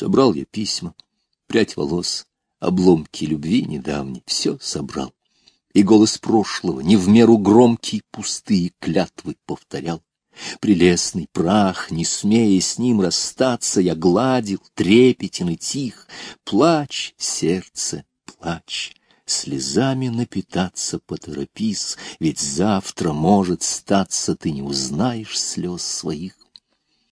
Собрал я письма, прядь волос, обломки любви недавней, все собрал. И голос прошлого, не в меру громкий, пустые клятвы повторял. Прелестный прах, не смея с ним расстаться, я гладил, трепетен и тих. Плачь, сердце, плачь, слезами напитаться поторопись, ведь завтра, может, статься, ты не узнаешь слез своих.